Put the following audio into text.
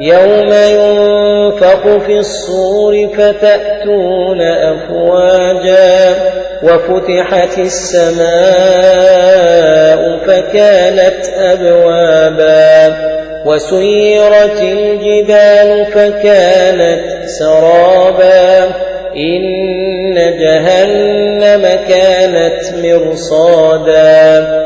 يوم ينفق في الصور فتأتون أفواجا وفتحت السماء فكانت أبوابا وسيرت الجبال فكانت سرابا إن جهنم كانت مرصادا